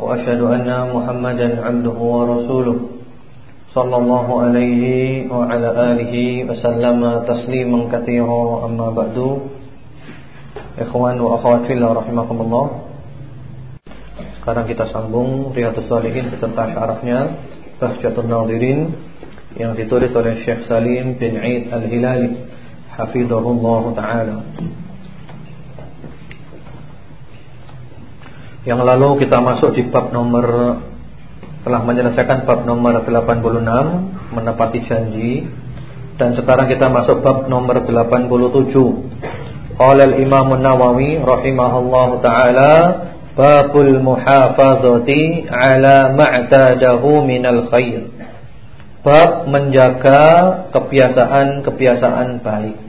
وأشهد أن محمدا عبده ورسوله صلى الله عليه وعلى آله وسلم تسليما كثيرا أما بعد Ikhwan wa akhwat fillah rahimakumullah Sekarang kita sambung Riyadus Salihin beserta syarafnya Bahjatun Nadirin Yang ditulis oleh Syekh Salim bin Eid Al-Hilali Hafidhahullah Ta'ala Yang lalu kita masuk di bab nomor Telah menyelesaikan bab nomor 86 Menepati janji Dan sekarang kita masuk bab nomor 87 Qala al-Imam An-Nawawi rahimahullahu taala babul muhafazati ala ma'tadahu minal khair. Bab menjaga kebiasaan-kebiasaan baik.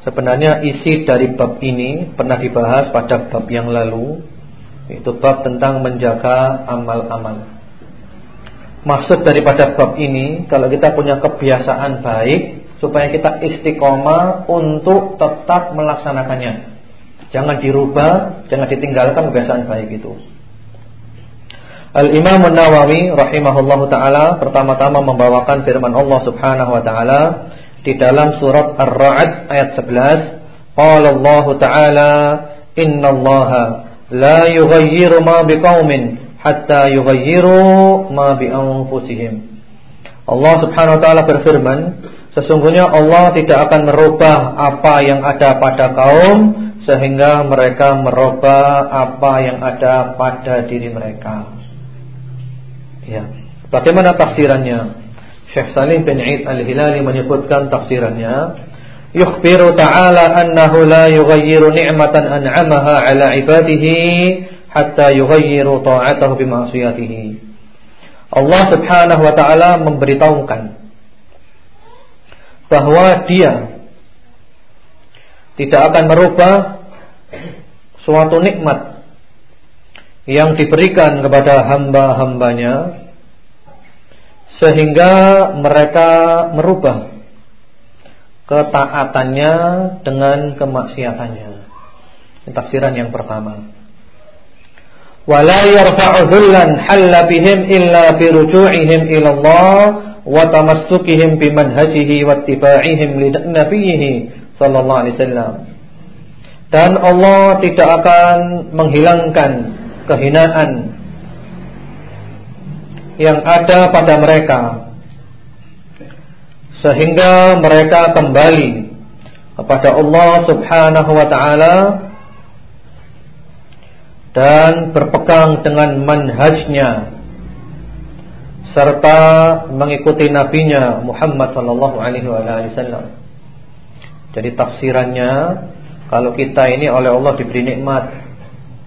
Sebenarnya isi dari bab ini pernah dibahas pada bab yang lalu Itu bab tentang menjaga amal-amal Maksud daripada bab ini Kalau kita punya kebiasaan baik supaya kita istiqomah untuk tetap melaksanakannya. Jangan dirubah, jangan ditinggalkan kebiasaan baik itu. Al-Imam An-Nawawi rahimahullahu taala pertama-tama membawakan firman Allah Subhanahu wa taala di dalam surat Ar-Ra'd ayat 11, qala Allah taala innallaha la yughayyiru ma biqaumin hatta yughayyiru ma bi anfusihim. Allah Subhanahu wa taala berfirman, Sesungguhnya Allah tidak akan merubah apa yang ada pada kaum Sehingga mereka merubah apa yang ada pada diri mereka Ya, Bagaimana tafsirannya? Syekh Salim bin Eid al-Hilali menyebutkan tafsirannya Yukhbiru ta'ala annahu la yughayyiru ni'matan an'amaha ala ibadihi Hatta yughayyiru ta'atahu bima'asiyatihi Allah subhanahu wa ta'ala memberitahukan bahwa dia tidak akan merubah suatu nikmat yang diberikan kepada hamba-hambanya sehingga mereka merubah ketaatannya dengan kemaksiatannya. Ini tafsiran yang pertama. Wala yarfa'u dhullan halla bihim illa biruju'ihim ila Allah wa tamassukihim bimanhajihi wattiba'ihim li nabiyhi sallallahu alaihi wasallam. Dan Allah tidak akan menghilangkan kehinaan yang ada pada mereka sehingga mereka kembali kepada Allah Subhanahu wa taala dan berpegang dengan manhajnya serta mengikuti nabinya Muhammad sallallahu alaihi wasallam. Jadi tafsirannya kalau kita ini oleh Allah diberi nikmat,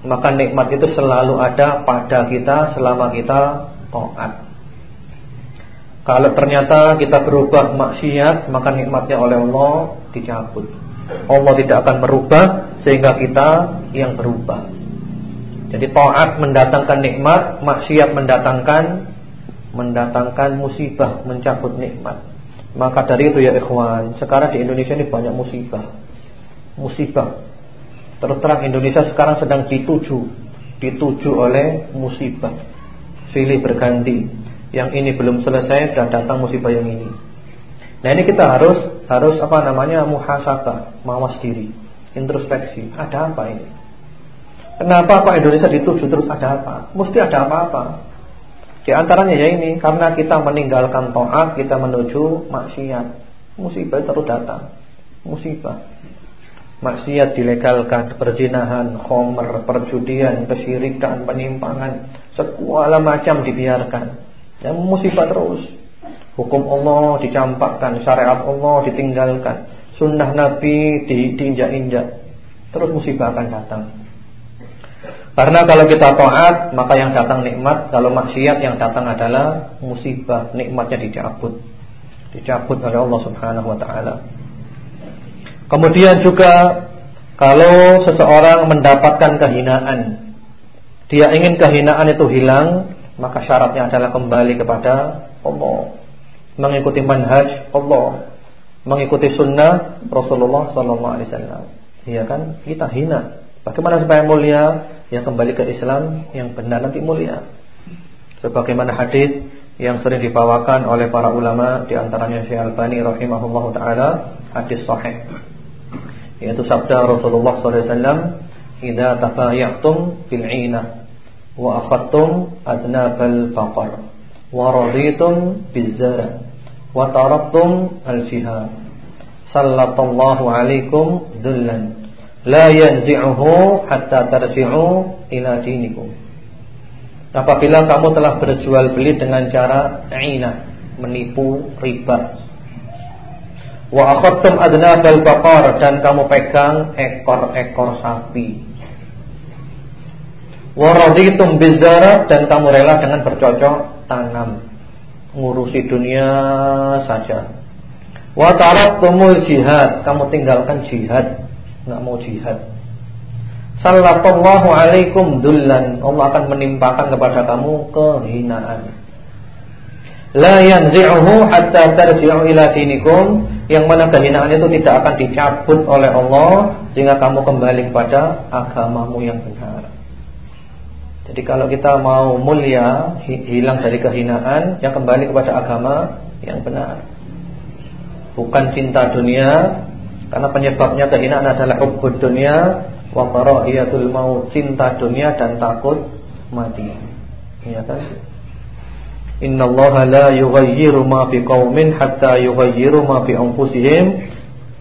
maka nikmat itu selalu ada pada kita selama kita taat. Kalau ternyata kita berubah maksiat, maka nikmatnya oleh Allah dicabut. Allah tidak akan merubah sehingga kita yang berubah. Jadi taat mendatangkan nikmat, maksiat mendatangkan mendatangkan musibah, mencabut nikmat. Maka dari itu ya ikhwan, sekarang di Indonesia ini banyak musibah. Musibah. Terus terang Indonesia sekarang sedang dituju, dituju oleh musibah. Silih berganti. Yang ini belum selesai dan datang musibah yang ini. Nah, ini kita harus harus apa namanya muhasabah, mawas diri, introspeksi. Ada apa ini? Kenapa kok Indonesia dituju terus ada apa? Mesti ada apa-apa. Di antaranya ya ini karena kita meninggalkan taat, kita menuju maksiat. Musibah terus datang. Musibah. Maksiat dilegalkan, perzinahan, khomer, perjudian, kesyirikan, penyimpangan, segala macam dibiarkan. Ya musibah terus. Hukum Allah dicampakkan, syariat Allah ditinggalkan, sunnah Nabi di, diinjak-injak. Terus musibah akan datang. Karena kalau kita taat, maka yang datang nikmat, kalau maksiat yang datang adalah musibah, nikmatnya dicabut. Dicabut oleh Allah Subhanahu wa taala. Kemudian juga kalau seseorang mendapatkan kehinaan, dia ingin kehinaan itu hilang, maka syaratnya adalah kembali kepada Allah, mengikuti manhaj Allah, mengikuti sunnah Rasulullah sallallahu alaihi wasallam. Iya kan? Kita hina. Bagaimana supaya mulia? Yang kembali ke Islam yang benar nanti mulia. Sebagaimana hadis yang sering dibawakan oleh para ulama di antaranya Syekh Al-Albani rahimahullahu taala, hadis sahih. Yaitu sabda Rasulullah wasallam, "Idza tafayatum fil 'inah wa akhadtum adnabal baqar wa raditum bizara wa taraktum al-jihad." Sallallahu alaikum dullan la yanzi'uhu hatta tarji'u ila dinikum. Apabila kamu telah berjual beli dengan cara ina, menipu riba. Wa akhadtum adnabal baqar dan kamu pegang ekor-ekor sapi. Wa raditum bizara dan kamu rela dengan bercocok tanam, ngurusi dunia saja. Wa taraktumul jihad, kamu tinggalkan jihad nggak mau jihad. Sallallahu alaikum dullan. Allah akan menimpakan kepada kamu kehinaan. La yanzi'uhu hatta tarji'u ila dinikum. Yang mana kehinaan itu tidak akan dicabut oleh Allah sehingga kamu kembali kepada agamamu yang benar. Jadi kalau kita mau mulia, hilang dari kehinaan, yang kembali kepada agama yang benar. Bukan cinta dunia, karena penyebabnya kehinaan adalah hubbud dunia wa karahiyatul maut, cinta dunia dan takut mati. Ya kan? Innallaha la yughayyiru ma fi qaumin hatta yughayyiru ma fi anfusihim.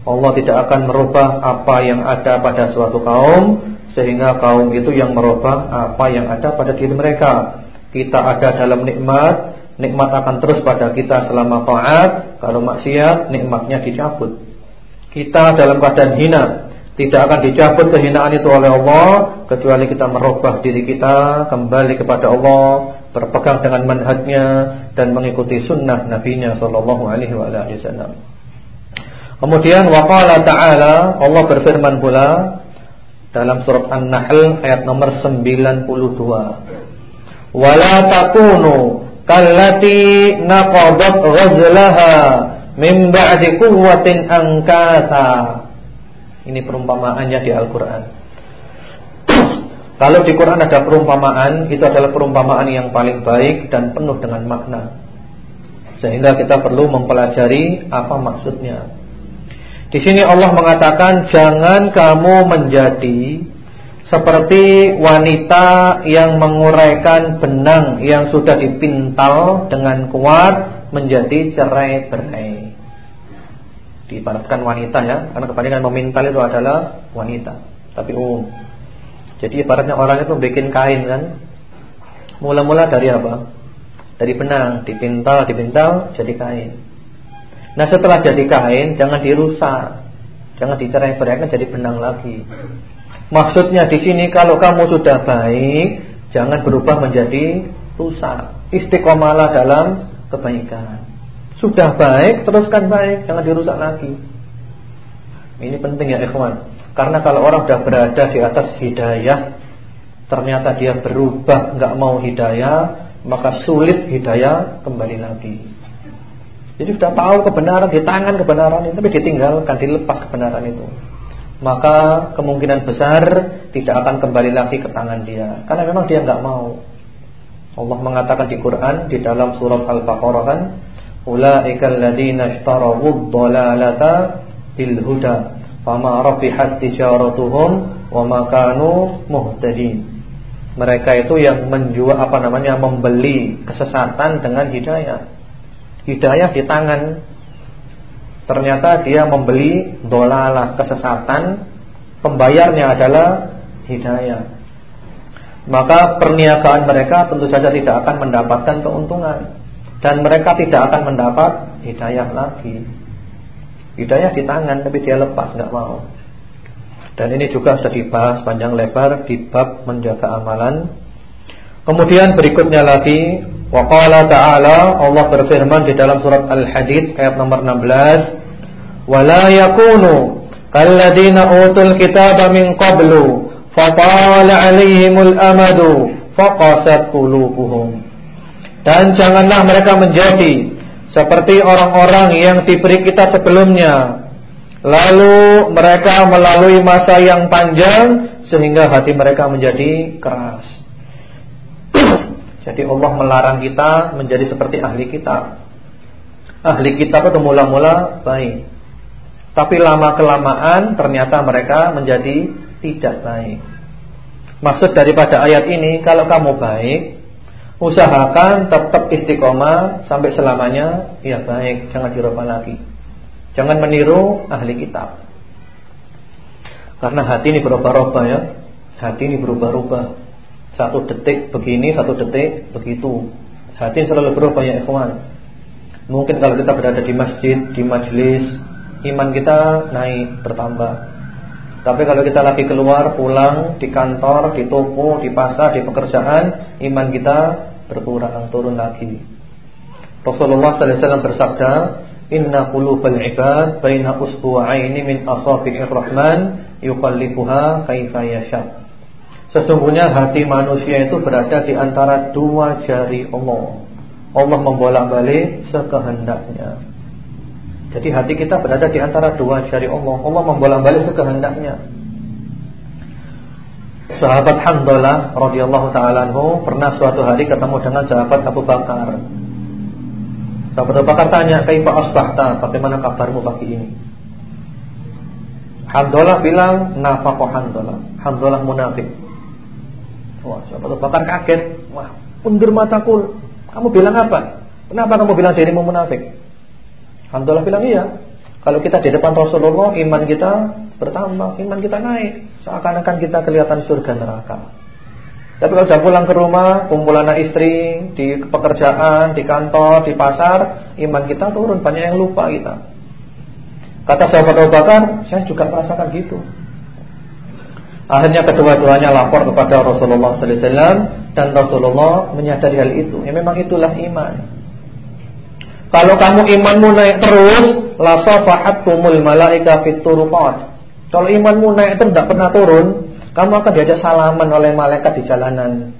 Allah tidak akan merubah apa yang ada pada suatu kaum sehingga kaum itu yang merubah apa yang ada pada diri mereka. Kita ada dalam nikmat, nikmat akan terus pada kita selama taat. Kalau maksiat, nikmatnya dicabut. Kita dalam keadaan hina Tidak akan dicabut kehinaan itu oleh Allah Kecuali kita merubah diri kita Kembali kepada Allah Berpegang dengan manhajnya Dan mengikuti sunnah nabinya Sallallahu alaihi wa sallam Kemudian waqala ta'ala Allah berfirman pula Dalam surat An-Nahl Ayat nomor 92 Wala takunu Kallati naqadat ghazlaha Min ba'di quwwatin angkasa. Ini perumpamaannya di Al-Qur'an. Kalau di Quran ada perumpamaan, itu adalah perumpamaan yang paling baik dan penuh dengan makna. Sehingga kita perlu mempelajari apa maksudnya. Di sini Allah mengatakan jangan kamu menjadi seperti wanita yang menguraikan benang yang sudah dipintal dengan kuat menjadi cerai-berai diibaratkan wanita ya, karena kebanyakan memintal itu adalah wanita, tapi umum. Jadi ibaratnya orang itu bikin kain kan, mula-mula dari apa? Dari benang, dipintal, dipintal jadi kain. Nah setelah jadi kain jangan dirusak, jangan dicerai beraikan jadi benang lagi. Maksudnya di sini kalau kamu sudah baik, jangan berubah menjadi rusak. Istiqomalah dalam kebaikan. Sudah baik, teruskan baik, jangan dirusak lagi. Ini penting ya ikhwan. Karena kalau orang sudah berada di atas hidayah, ternyata dia berubah, nggak mau hidayah, maka sulit hidayah kembali lagi. Jadi sudah tahu kebenaran di tangan kebenaran itu, tapi ditinggalkan, dilepas kebenaran itu. Maka kemungkinan besar tidak akan kembali lagi ke tangan dia, karena memang dia nggak mau. Allah mengatakan di Quran di dalam surat Al-Baqarah kan Ulaika alladziina ishtarawu ad-dhalalata bil huda fama rabihat tijaratuhum wa ma kanu muhtadin. Mereka itu yang menjual apa namanya membeli kesesatan dengan hidayah. Hidayah di tangan. Ternyata dia membeli dolalah kesesatan, pembayarnya adalah hidayah. Maka perniagaan mereka tentu saja tidak akan mendapatkan keuntungan dan mereka tidak akan mendapat hidayah lagi. Hidayah di tangan tapi dia lepas nggak mau. Dan ini juga sudah dibahas panjang lebar di bab menjaga amalan. Kemudian berikutnya lagi waqala ta'ala Allah berfirman di dalam surat Al-Hadid ayat nomor 16 wala yakunu kalladzina utul kitaba min qablu fatala 'alaihimul amadu faqasat qulubuhum dan janganlah mereka menjadi seperti orang-orang yang diberi kita sebelumnya Lalu mereka melalui masa yang panjang sehingga hati mereka menjadi keras. Jadi Allah melarang kita menjadi seperti ahli kitab. Ahli kitab itu mula-mula baik. Tapi lama kelamaan ternyata mereka menjadi tidak baik. Maksud daripada ayat ini kalau kamu baik, usahakan tetap istiqomah sampai selamanya ya baik, jangan dirubah lagi. Jangan meniru ahli kitab. Karena hati ini berubah-ubah ya. Hati ini berubah-ubah. Satu detik begini, satu detik begitu. Hati selalu berubah ya ikhwan. Mungkin kalau kita berada di masjid, di majelis, iman kita naik, bertambah. Tapi kalau kita lagi keluar, pulang, di kantor, di toko, di pasar, di pekerjaan, iman kita berkurang, turun lagi. Rasulullah SAW bersabda, Inna qulubal ibad baina usbu'aini min asabi'ir rahman yuqallibuha kaifa yasha. Sesungguhnya hati manusia itu berada di antara dua jari Allah. Allah membolak-balik sekehendaknya. Jadi hati kita berada di antara dua jari Allah. Allah membolak-balik sekehendaknya. Sahabat Hamdalah radhiyallahu taala pernah suatu hari ketemu dengan sahabat Abu Bakar. Sahabat Abu Bakar tanya, "Kaifa asbahta? Bagaimana kabarmu pagi ini?" Handolah bilang, "Nafaqah Handolah." Handolah munafik. Wah, sahabat Abu Bakar kaget. Wah, undur mataku. Kamu bilang apa? Kenapa kamu bilang dirimu munafik? Handolah bilang, "Iya. Kalau kita di depan Rasulullah, iman kita bertambah, iman kita naik. Seakan-akan kita kelihatan surga neraka." Tapi kalau sudah pulang ke rumah, kumpul anak istri, di pekerjaan, di kantor, di pasar, iman kita turun, banyak yang lupa kita. Kata sahabat Abu Bakar, saya juga merasakan gitu. Akhirnya kedua-duanya lapor kepada Rasulullah sallallahu alaihi dan Rasulullah menyadari hal itu. Ya memang itulah iman. Kalau kamu imanmu naik terus, la malaika fit. Kalau imanmu naik terus tidak pernah turun, kamu akan diajak salaman oleh malaikat di jalanan.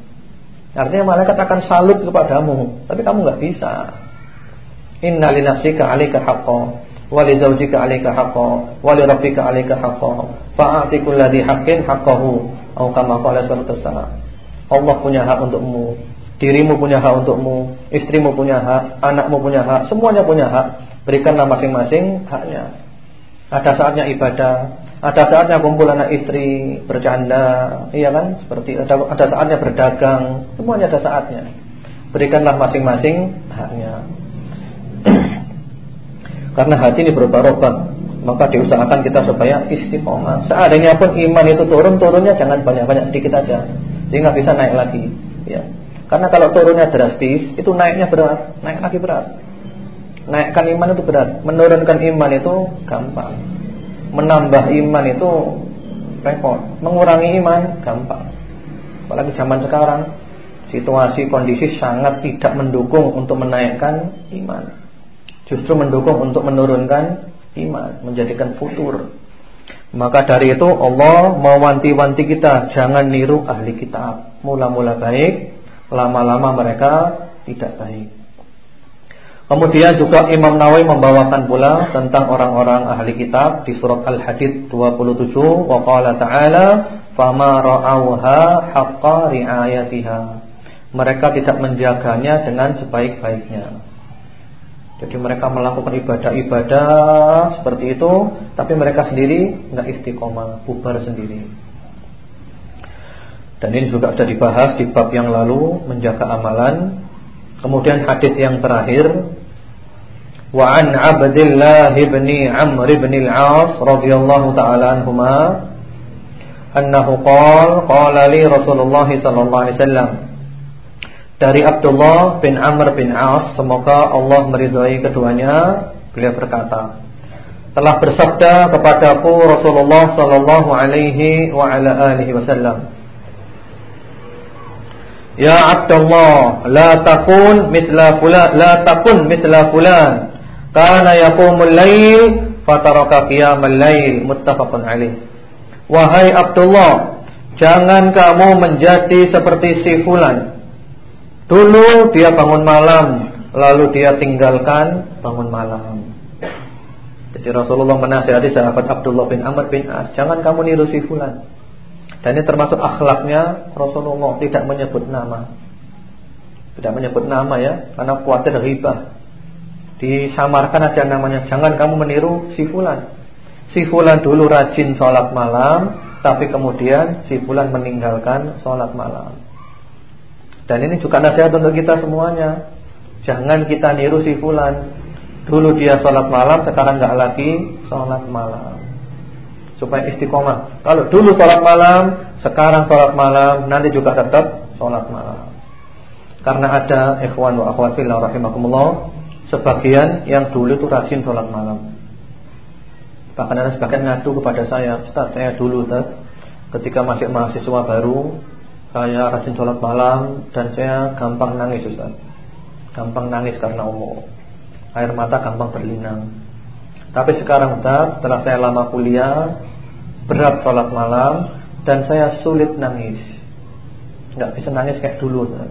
Artinya malaikat akan salut kepadamu, tapi kamu nggak bisa. Inna li nafsika 'alaika haqqan wa li zawjika 'alaika haqqan wa li rabbika 'alaika haqqan fa'ati kulli haqqin haqqahu atau kama qala sallallahu Allah punya hak untukmu, dirimu punya hak untukmu, istrimu punya hak, anakmu punya hak, semuanya punya hak. Berikanlah masing-masing haknya. Ada saatnya ibadah, ada saatnya kumpul anak istri, bercanda, iya kan? Seperti ada, ada saatnya berdagang, semuanya ada saatnya. Berikanlah masing-masing haknya. Karena hati ini berubah-ubah, maka diusahakan kita supaya istiqomah. Seadanya pun iman itu turun, turunnya jangan banyak-banyak sedikit aja, sehingga bisa naik lagi. Ya. Karena kalau turunnya drastis, itu naiknya berat, naik lagi berat. Naikkan iman itu berat, menurunkan iman itu gampang menambah iman itu repot. Mengurangi iman gampang. Apalagi zaman sekarang situasi kondisi sangat tidak mendukung untuk menaikkan iman. Justru mendukung untuk menurunkan iman, menjadikan futur. Maka dari itu Allah mewanti-wanti kita jangan niru ahli kitab. Mula-mula baik, lama-lama mereka tidak baik. Kemudian juga Imam Nawawi membawakan pula tentang orang-orang ahli kitab di surat Al-Hadid 27 wa qala ta'ala fama ra'awha haqqa ri'ayatiha. Mereka tidak menjaganya dengan sebaik-baiknya. Jadi mereka melakukan ibadah-ibadah seperti itu, tapi mereka sendiri enggak istiqomah, bubar sendiri. Dan ini juga sudah dibahas di bab yang lalu menjaga amalan. Kemudian hadis yang terakhir wa an Abdullah bin Amr bin Al-As radhiyallahu ta'ala anhuma annahu qala qala li Rasulullah sallallahu alaihi wasallam dari Abdullah bin Amr bin As semoga Allah meridhai keduanya beliau berkata telah bersabda kepadaku Rasulullah sallallahu alaihi wa ala alihi wasallam Ya Abdullah la takun mithla fulan la takun mithla fulan. Kana yaqumul lail fataraka qiyamal lail muttafaqun alaih. Wahai Abdullah jangan kamu menjadi seperti si fulan. Dulu dia bangun malam lalu dia tinggalkan bangun malam. Jadi Rasulullah menasihati sahabat Abdullah bin Amr bin As, jangan kamu niru si fulan. Dan ini termasuk akhlaknya Rasulullah tidak menyebut nama. Tidak menyebut nama ya, karena khawatir ribah. Disamarkan aja namanya, jangan kamu meniru si fulan. Si fulan dulu rajin sholat malam, tapi kemudian si fulan meninggalkan sholat malam. Dan ini juga nasihat untuk kita semuanya. Jangan kita niru si fulan. Dulu dia sholat malam, sekarang nggak lagi sholat malam. Supaya istiqomah. Kalau dulu sholat malam, sekarang sholat malam, nanti juga tetap sholat malam. Karena ada ikhwan wa akhwat fillah rahimakumullah, sebagian yang dulu itu rajin sholat malam. Bahkan ada sebagian ngadu kepada saya, Ustaz, saya dulu Ustaz, ketika masih mahasiswa baru, saya rajin sholat malam dan saya gampang nangis Ustaz. Gampang nangis karena umur air mata gampang berlinang. Tapi sekarang Ustaz, setelah saya lama kuliah, berat sholat malam dan saya sulit nangis. Enggak bisa nangis kayak dulu Ustaz.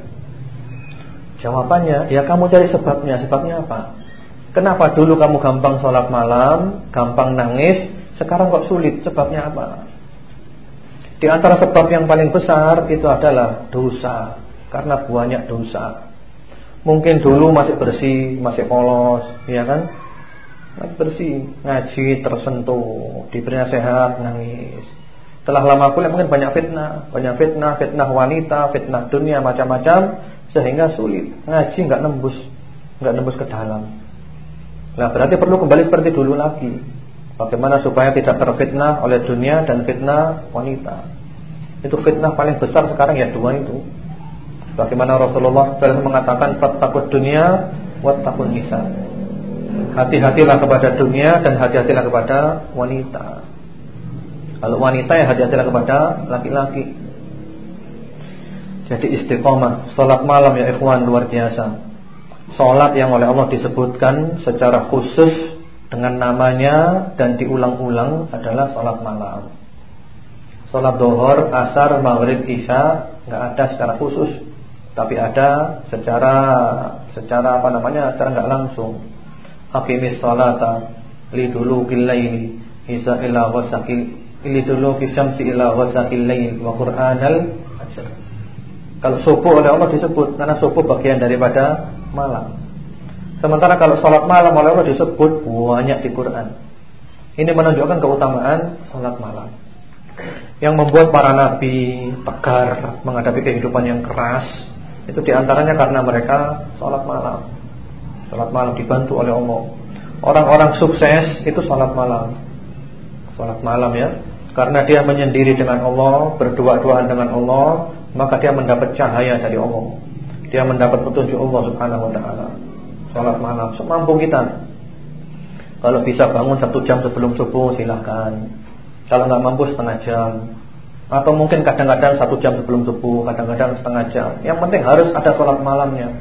Jawabannya, ya kamu cari sebabnya. Sebabnya apa? Kenapa dulu kamu gampang sholat malam, gampang nangis, sekarang kok sulit? Sebabnya apa? Di antara sebab yang paling besar itu adalah dosa. Karena banyak dosa. Mungkin dulu masih bersih, masih polos, ya kan? Masih bersih, ngaji tersentuh, diberi nasihat, nangis. Setelah lama kuliah mungkin banyak fitnah, banyak fitnah, fitnah wanita, fitnah dunia macam-macam sehingga sulit. Ngaji nggak nembus, nggak nembus ke dalam. Nah, berarti perlu kembali seperti dulu lagi. Bagaimana supaya tidak terfitnah oleh dunia dan fitnah wanita. Itu fitnah paling besar sekarang ya dua itu. Bagaimana Rasulullah SAW mengatakan takut dunia takut nisa. Hati-hatilah kepada dunia dan hati-hatilah kepada wanita. Kalau wanita ya hati-hatilah kepada laki-laki. Jadi istiqomah, salat malam ya ikhwan luar biasa. Salat yang oleh Allah disebutkan secara khusus dengan namanya dan diulang-ulang adalah salat malam. Salat dohor, asar, maghrib, isya nggak ada secara khusus tapi ada secara secara apa namanya secara enggak langsung aqimis salata lidulukil laili isa ila wasaqil liduluki syamsi ila wasaqil lail wa qur'anal asr. Kalau subuh oleh Allah disebut karena subuh bagian daripada malam. Sementara kalau salat malam oleh Allah disebut banyak di Quran. Ini menunjukkan keutamaan salat malam. Yang membuat para nabi tegar menghadapi kehidupan yang keras itu di antaranya karena mereka sholat malam Sholat malam dibantu oleh Allah. Orang-orang sukses itu sholat malam. Sholat malam ya. Karena dia menyendiri dengan Allah Berdua-duaan dengan Allah Maka dia mendapat cahaya dari Allah. Dia mendapat petunjuk Allah subhanahu wa ta'ala. Sholat malam Semampu kita. Kalau bisa bangun satu jam sebelum subuh silahkan. Kalau nggak mampu setengah jam. Atau mungkin kadang-kadang satu jam sebelum subuh, kadang-kadang setengah jam. Yang penting harus ada sholat malamnya.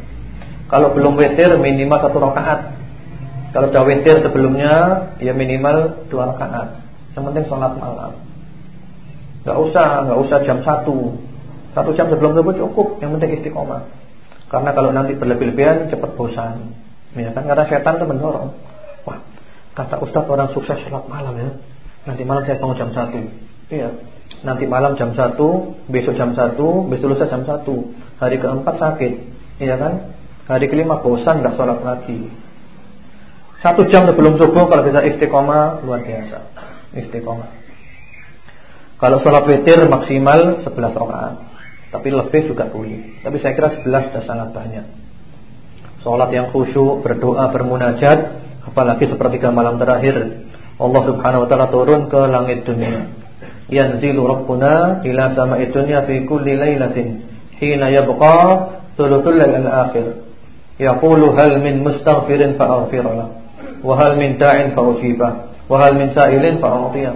Kalau belum witir minimal satu rakaat. Kalau sudah witir sebelumnya ya minimal dua rakaat. Yang penting sholat malam. Gak usah, gak usah jam satu. Satu jam sebelum subuh cukup. Yang penting istiqomah. Karena kalau nanti berlebih-lebihan cepat bosan. Ya kan? Karena setan itu mendorong. Wah, kata Ustaz orang sukses sholat malam ya. Nanti malam saya bangun jam satu. Iya. Nanti malam jam 1 Besok jam 1 Besok lusa jam 1 Hari keempat sakit Iya kan Hari kelima bosan gak sholat lagi. Satu jam sebelum subuh Kalau bisa istiqomah Luar biasa. Istiqomah. Kalau sholat witir maksimal 11 rakaat. Tapi lebih juga boleh. Tapi saya kira 11 sudah sangat banyak. Sholat yang khusyuk Berdoa, bermunajat Apalagi sepertiga malam terakhir Allah subhanahu wa ta'ala turun ke langit dunia. Yanzilu rabbuna ila sama'i dunya fi kulli lailatin hina yabqa thuluthul lail akhir yaqulu hal min mustaghfirin fa aghfir lahu wa hal min da'in fa ujiba Wahal min sa'ilin fa'utiyah.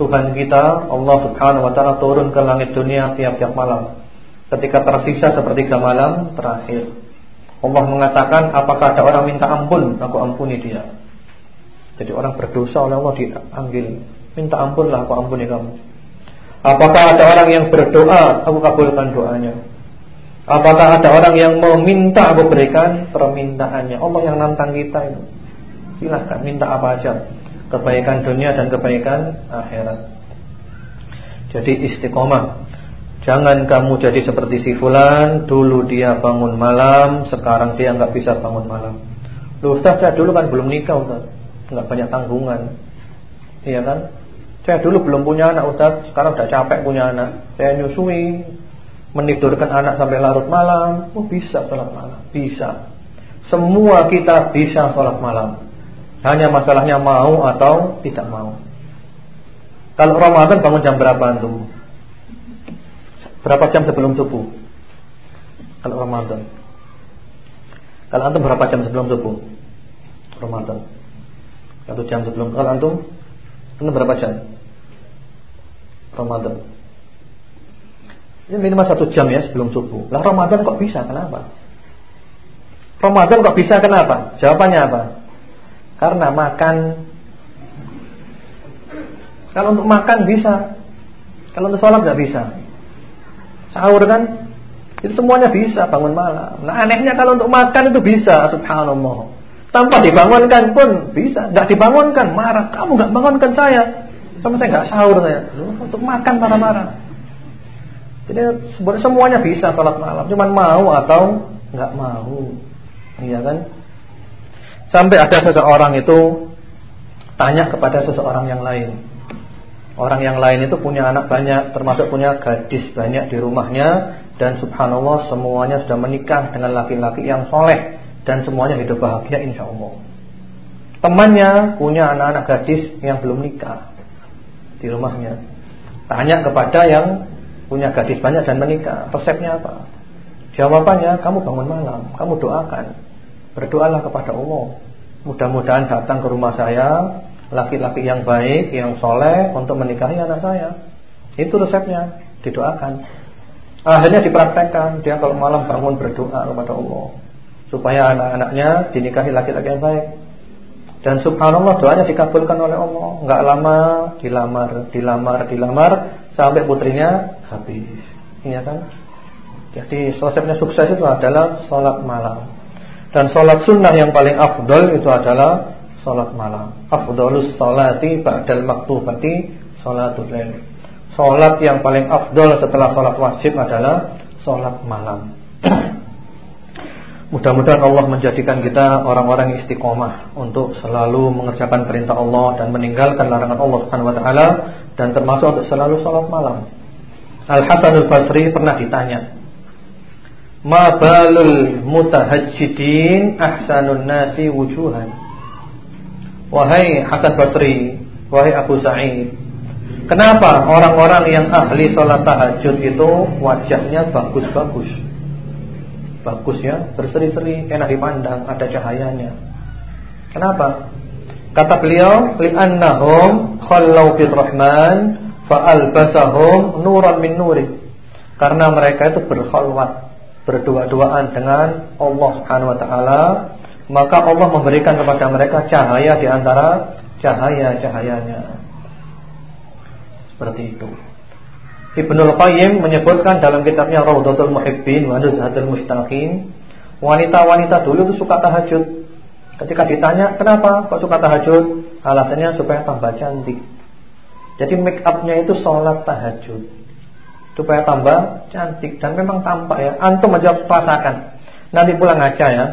Tuhan kita Allah Subhanahu wa taala turun ke langit dunia tiap-tiap malam. Ketika tersisa sepertiga malam terakhir. Allah mengatakan, apakah ada orang minta ampun, aku ampuni dia. Jadi orang berdosa oleh Allah diambil. Minta ampunlah, aku ampuni kamu. Apakah ada orang yang berdoa, aku kabulkan doanya. Apakah ada orang yang meminta aku berikan permintaannya. Allah yang nantang kita itu. Silahkan minta apa aja kebaikan dunia dan kebaikan akhirat. Jadi istiqomah. Jangan kamu jadi seperti si fulan, dulu dia bangun malam, sekarang dia nggak bisa bangun malam. Lu Ustaz, saya dulu kan belum nikah Ustaz. nggak banyak tanggungan. Iya kan? Saya dulu belum punya anak Ustaz, sekarang udah capek punya anak. Saya nyusui, menidurkan anak sampai larut malam. Oh bisa sholat malam, bisa. Semua kita bisa sholat malam. Hanya masalahnya mau atau tidak mau. Kalau Ramadan bangun jam berapa antum? Berapa jam sebelum subuh? Kalau Ramadan. Kalau antum berapa jam sebelum subuh? Ramadan. Satu jam sebelum. Kalau antum? Antum berapa jam? Ramadan. Ini minimal satu jam ya sebelum subuh. Lah Ramadan kok bisa? Kenapa? Ramadan kok bisa? Kenapa? Jawabannya apa? Karena makan Kalau untuk makan bisa Kalau untuk sholat nggak bisa Sahur kan Itu semuanya bisa bangun malam Nah anehnya kalau untuk makan itu bisa Subhanallah Tanpa dibangunkan pun bisa Nggak dibangunkan marah Kamu nggak bangunkan saya Sama saya nggak sahur saya Untuk makan marah-marah Jadi semuanya bisa sholat malam Cuman mau atau nggak mau Iya kan Sampai ada seseorang itu tanya kepada seseorang yang lain. Orang yang lain itu punya anak banyak, termasuk punya gadis banyak di rumahnya dan subhanallah semuanya sudah menikah dengan laki-laki yang soleh dan semuanya hidup bahagia insya Allah. Temannya punya anak-anak gadis yang belum nikah di rumahnya. Tanya kepada yang punya gadis banyak dan menikah, resepnya apa? Jawabannya, kamu bangun malam, kamu doakan. Berdoalah kepada Allah. Mudah-mudahan datang ke rumah saya Laki-laki yang baik, yang soleh Untuk menikahi anak saya. Itu resepnya, didoakan. Akhirnya dipraktekkan. Dia kalau malam bangun berdoa kepada Allah Supaya anak-anaknya dinikahi laki-laki yang baik Dan subhanallah doanya dikabulkan oleh Allah Enggak lama dilamar, dilamar, dilamar Sampai putrinya habis Iya kan Jadi resepnya sukses itu adalah Sholat malam dan sholat sunnah yang paling afdol itu adalah sholat malam. Afdolus sholati ba'dal maktubati sholatul lail. Sholat yang paling afdol setelah sholat wajib adalah sholat malam. Mudah-mudahan Allah menjadikan kita orang-orang istiqomah untuk selalu mengerjakan perintah Allah dan meninggalkan larangan Allah Subhanahu wa taala dan termasuk untuk selalu sholat malam. Al Hasan Al Basri pernah ditanya, Ma balul mutahajjidin ahsanun nasi wujuhan Wahai Hasan Basri Wahai Abu Sa'id Kenapa orang-orang yang ahli sholat tahajud itu Wajahnya bagus-bagus Bagus ya Berseri-seri, enak dipandang, ada cahayanya Kenapa? Kata beliau Li'annahum khallau rahman Fa'albasahum nuran min Karena mereka itu berkhalwat berdua-duaan dengan Allah Subhanahu wa taala, maka Allah memberikan kepada mereka cahaya di antara cahaya-cahayanya. Seperti itu. Ibnul Qayyim menyebutkan dalam kitabnya Raudhatul Muhibbin wa Nuzhatul Mustaqim, wanita-wanita dulu itu suka tahajud. Ketika ditanya, "Kenapa kok suka tahajud?" Alasannya supaya tambah cantik. Jadi make upnya itu sholat tahajud supaya tambah cantik dan memang tampak ya. Antum aja rasakan. Nanti pulang ngaca ya.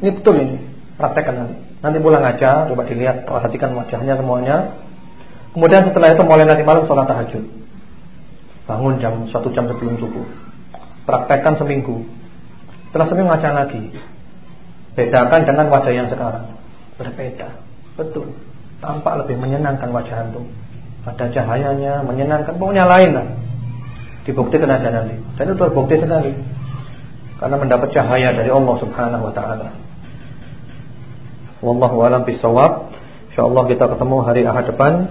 Ini betul ini. Praktekkan nanti. Nanti pulang ngaca, coba dilihat, perhatikan wajahnya semuanya. Kemudian setelah itu mulai nanti malam sholat tahajud. Bangun jam satu jam sebelum subuh. Praktekkan seminggu. Setelah seminggu ngaca lagi. Bedakan dengan wajah yang sekarang. Berbeda. Betul. Tampak lebih menyenangkan wajah antum ada cahayanya, menyenangkan, pokoknya lain lah. Dibuktikan aja nanti. Dan itu terbukti sekali. Karena mendapat cahaya dari Allah Subhanahu wa taala. Wallahu a'lam bishawab. Insyaallah kita ketemu hari Ahad depan.